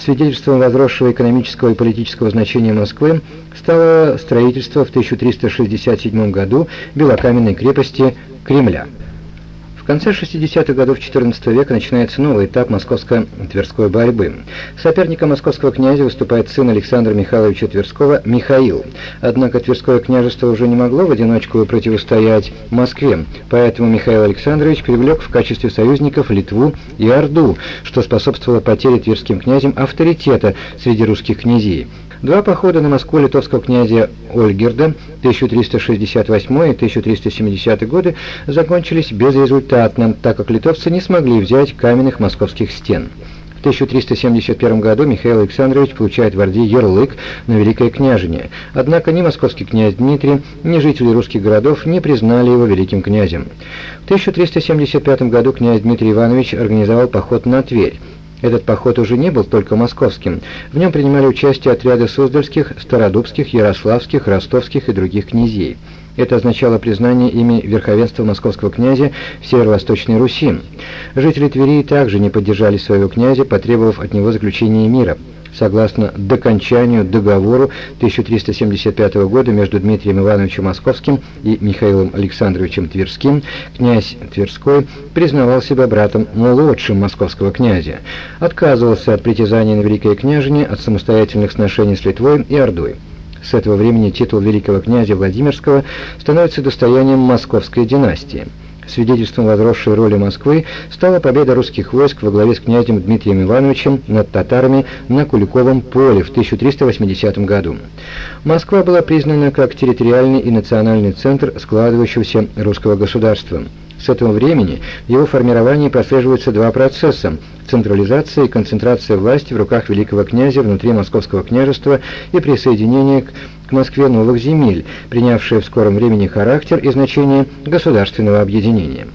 Свидетельством возросшего экономического и политического значения Москвы стало строительство в 1367 году белокаменной крепости Кремля конце 60-х годов XIV века начинается новый этап московско-тверской борьбы. Соперником московского князя выступает сын Александра Михайловича Тверского Михаил. Однако Тверское княжество уже не могло в одиночку противостоять Москве, поэтому Михаил Александрович привлек в качестве союзников Литву и Орду, что способствовало потере тверским князем авторитета среди русских князей. Два похода на Москву литовского князя Ольгерда 1368 и 1370 годы закончились безрезультатно, так как литовцы не смогли взять каменных московских стен. В 1371 году Михаил Александрович получает в Орде ярлык на Великое княжение, однако ни московский князь Дмитрий, ни жители русских городов не признали его великим князем. В 1375 году князь Дмитрий Иванович организовал поход на Тверь. Этот поход уже не был только московским. В нем принимали участие отряды Суздальских, Стародубских, Ярославских, Ростовских и других князей. Это означало признание ими верховенства московского князя в Северо-Восточной Руси. Жители Твери также не поддержали своего князя, потребовав от него заключения мира согласно докончанию договору 1375 года между Дмитрием Ивановичем Московским и Михаилом Александровичем Тверским, князь Тверской признавал себя братом младшим московского князя, отказывался от притязаний на великое княжение, от самостоятельных сношений с Литвой и Ордой. С этого времени титул великого князя Владимирского становится достоянием московской династии. Свидетельством возросшей роли Москвы стала победа русских войск во главе с князем Дмитрием Ивановичем над татарами на Куликовом поле в 1380 году. Москва была признана как территориальный и национальный центр складывающегося русского государства. С этого времени в его формировании прослеживаются два процесса – централизация и концентрация власти в руках великого князя внутри Московского княжества и присоединение к Москве новых земель, принявшие в скором времени характер и значение государственного объединения.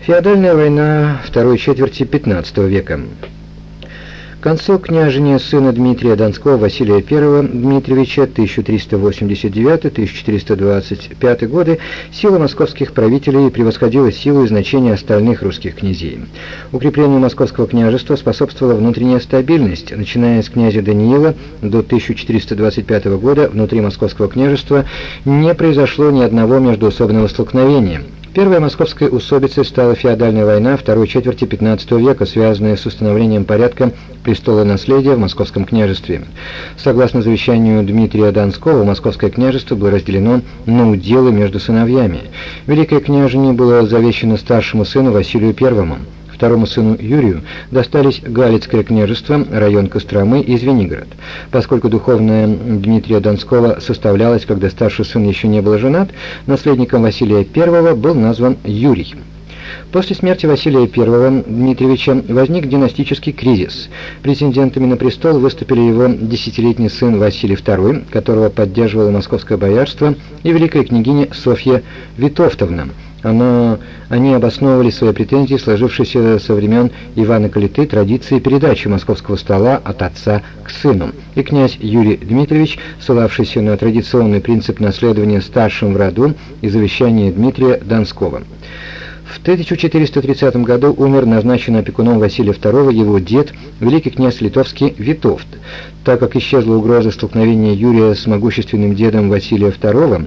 Феодальная война второй четверти XV века. К концу княжения сына Дмитрия Донского Василия I Дмитриевича 1389-1425 годы сила московских правителей превосходила силу и значение остальных русских князей. Укреплению московского княжества способствовала внутренняя стабильность. Начиная с князя Даниила до 1425 года внутри московского княжества не произошло ни одного междуусобного столкновения – Первой московской усобицей стала феодальная война второй четверти XV века, связанная с установлением порядка престола наследия в московском княжестве. Согласно завещанию Дмитрия Донского, московское княжество было разделено на уделы между сыновьями. Великое княжение было завещено старшему сыну Василию I. Второму сыну Юрию достались Галицкое княжество, район Костромы и Звенигород. Поскольку духовная Дмитрия Донского составлялась, когда старший сын еще не был женат, наследником Василия I был назван Юрий. После смерти Василия I Дмитриевича возник династический кризис. Претендентами на престол выступили его десятилетний сын Василий II, которого поддерживало московское боярство, и великая княгиня Софья Витовтовна – оно, они обосновывали свои претензии, сложившиеся со времен Ивана Калиты, традиции передачи московского стола от отца к сыну. И князь Юрий Дмитриевич, ссылавшийся на традиционный принцип наследования старшим в роду и завещание Дмитрия Донского. В 1430 году умер назначенный опекуном Василия II его дед, великий князь литовский Витовт. Так как исчезла угроза столкновения Юрия с могущественным дедом Василия II,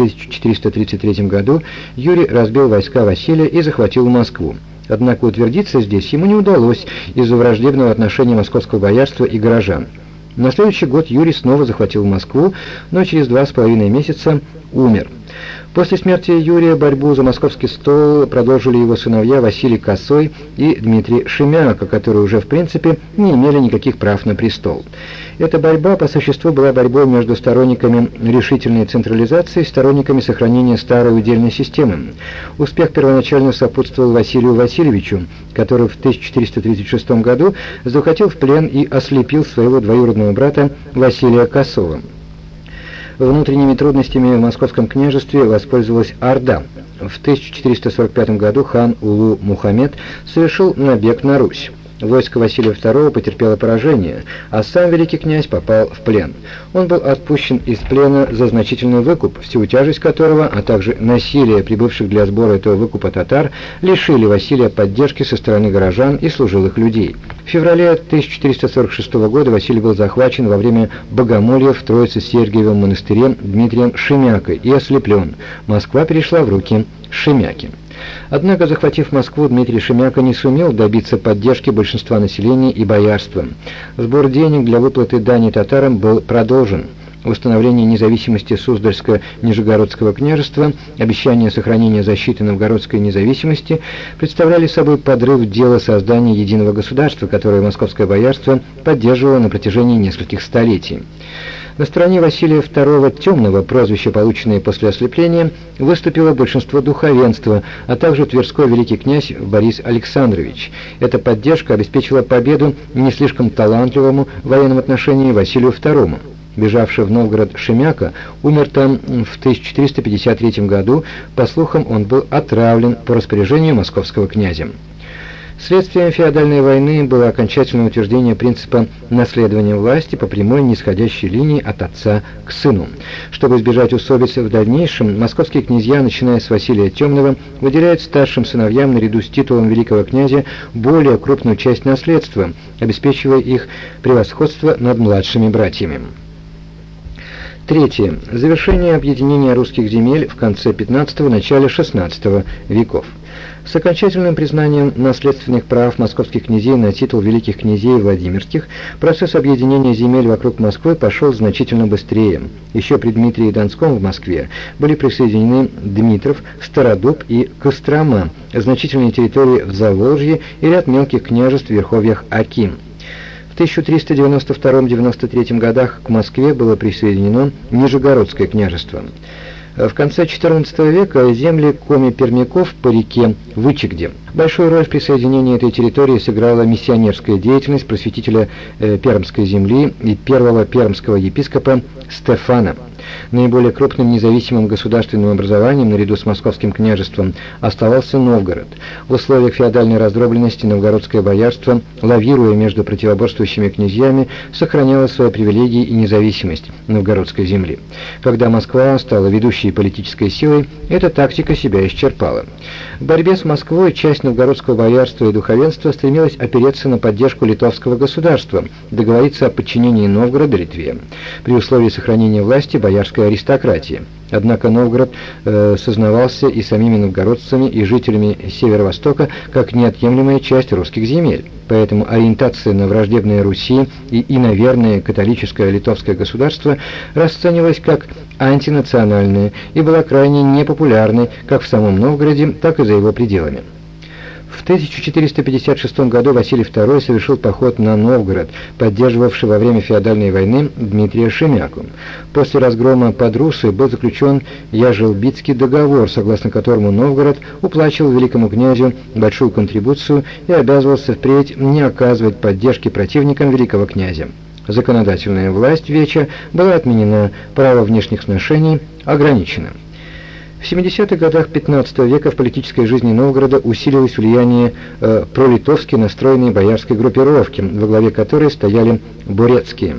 1433 году Юрий разбил войска Василия и захватил Москву. Однако утвердиться здесь ему не удалось из-за враждебного отношения московского боярства и горожан. На следующий год Юрий снова захватил Москву, но через два с половиной месяца умер. После смерти Юрия борьбу за московский стол продолжили его сыновья Василий Косой и Дмитрий Шемяка, которые уже в принципе не имели никаких прав на престол. Эта борьба по существу была борьбой между сторонниками решительной централизации и сторонниками сохранения старой удельной системы. Успех первоначально сопутствовал Василию Васильевичу, который в 1436 году захватил в плен и ослепил своего двоюродного брата Василия Косова. Внутренними трудностями в московском княжестве воспользовалась Орда. В 1445 году хан Улу Мухаммед совершил набег на Русь. Войско Василия II потерпело поражение, а сам великий князь попал в плен. Он был отпущен из плена за значительный выкуп, всю тяжесть которого, а также насилие прибывших для сбора этого выкупа татар, лишили Василия поддержки со стороны горожан и служилых людей. В феврале 1446 года Василий был захвачен во время богомолья в Троице-Сергиевом монастыре Дмитрием Шемякой и ослеплен. Москва перешла в руки Шемяки. Однако, захватив Москву, Дмитрий Шемяка не сумел добиться поддержки большинства населения и боярства. Сбор денег для выплаты дани татарам был продолжен. Установление независимости Суздальско-Нижегородского княжества, обещание сохранения защиты новгородской независимости представляли собой подрыв дела создания единого государства, которое московское боярство поддерживало на протяжении нескольких столетий. На стороне Василия II Темного, прозвище, полученное после ослепления, выступило большинство духовенства, а также Тверской великий князь Борис Александрович. Эта поддержка обеспечила победу не слишком талантливому в военном отношении Василию II. Бежавший в Новгород Шемяка умер там в 1453 году, по слухам он был отравлен по распоряжению московского князя. Следствием феодальной войны было окончательное утверждение принципа наследования власти по прямой нисходящей линии от отца к сыну. Чтобы избежать усобиц в дальнейшем, московские князья, начиная с Василия Темного, выделяют старшим сыновьям наряду с титулом великого князя более крупную часть наследства, обеспечивая их превосходство над младшими братьями. Третье. Завершение объединения русских земель в конце 15-го, начале 16 веков. С окончательным признанием наследственных прав московских князей на титул великих князей Владимирских процесс объединения земель вокруг Москвы пошел значительно быстрее. Еще при Дмитрии Донском в Москве были присоединены Дмитров, Стародуб и Кострома, значительные территории в Заволжье и ряд мелких княжеств в верховьях Аким. В 1392-93 годах к Москве было присоединено Нижегородское княжество. В конце XIV века земли коми-пермяков по реке Вычегде. Большую роль в присоединении этой территории сыграла миссионерская деятельность просветителя э, Пермской земли и первого пермского епископа Стефана. Наиболее крупным независимым государственным образованием наряду с московским княжеством оставался Новгород. В условиях феодальной раздробленности новгородское боярство, лавируя между противоборствующими князьями, сохраняло свои привилегии и независимость новгородской земли. Когда Москва стала ведущей политической силой, эта тактика себя исчерпала. В борьбе с Москвой часть новгородского боярства и духовенства стремилась опереться на поддержку литовского государства, договориться о подчинении Новгорода Литве. При условии сохранения власти боярской аристократии. Однако Новгород э, сознавался и самими новгородцами, и жителями Северо-Востока как неотъемлемая часть русских земель. Поэтому ориентация на враждебное Руси и иноверное католическое литовское государство расценивалась как антинациональное и была крайне непопулярной как в самом Новгороде, так и за его пределами. В 1456 году Василий II совершил поход на Новгород, поддерживавший во время феодальной войны Дмитрия Шемяку. После разгрома Подрусы был заключен Яжелбицкий договор, согласно которому Новгород уплачивал великому князю большую контрибуцию и обязывался впредь не оказывать поддержки противникам великого князя. Законодательная власть Веча была отменена, право внешних сношений ограничено. В 70-х годах 15 века в политической жизни Новгорода усилилось влияние э, пролитовски настроенной боярской группировки, во главе которой стояли бурецкие.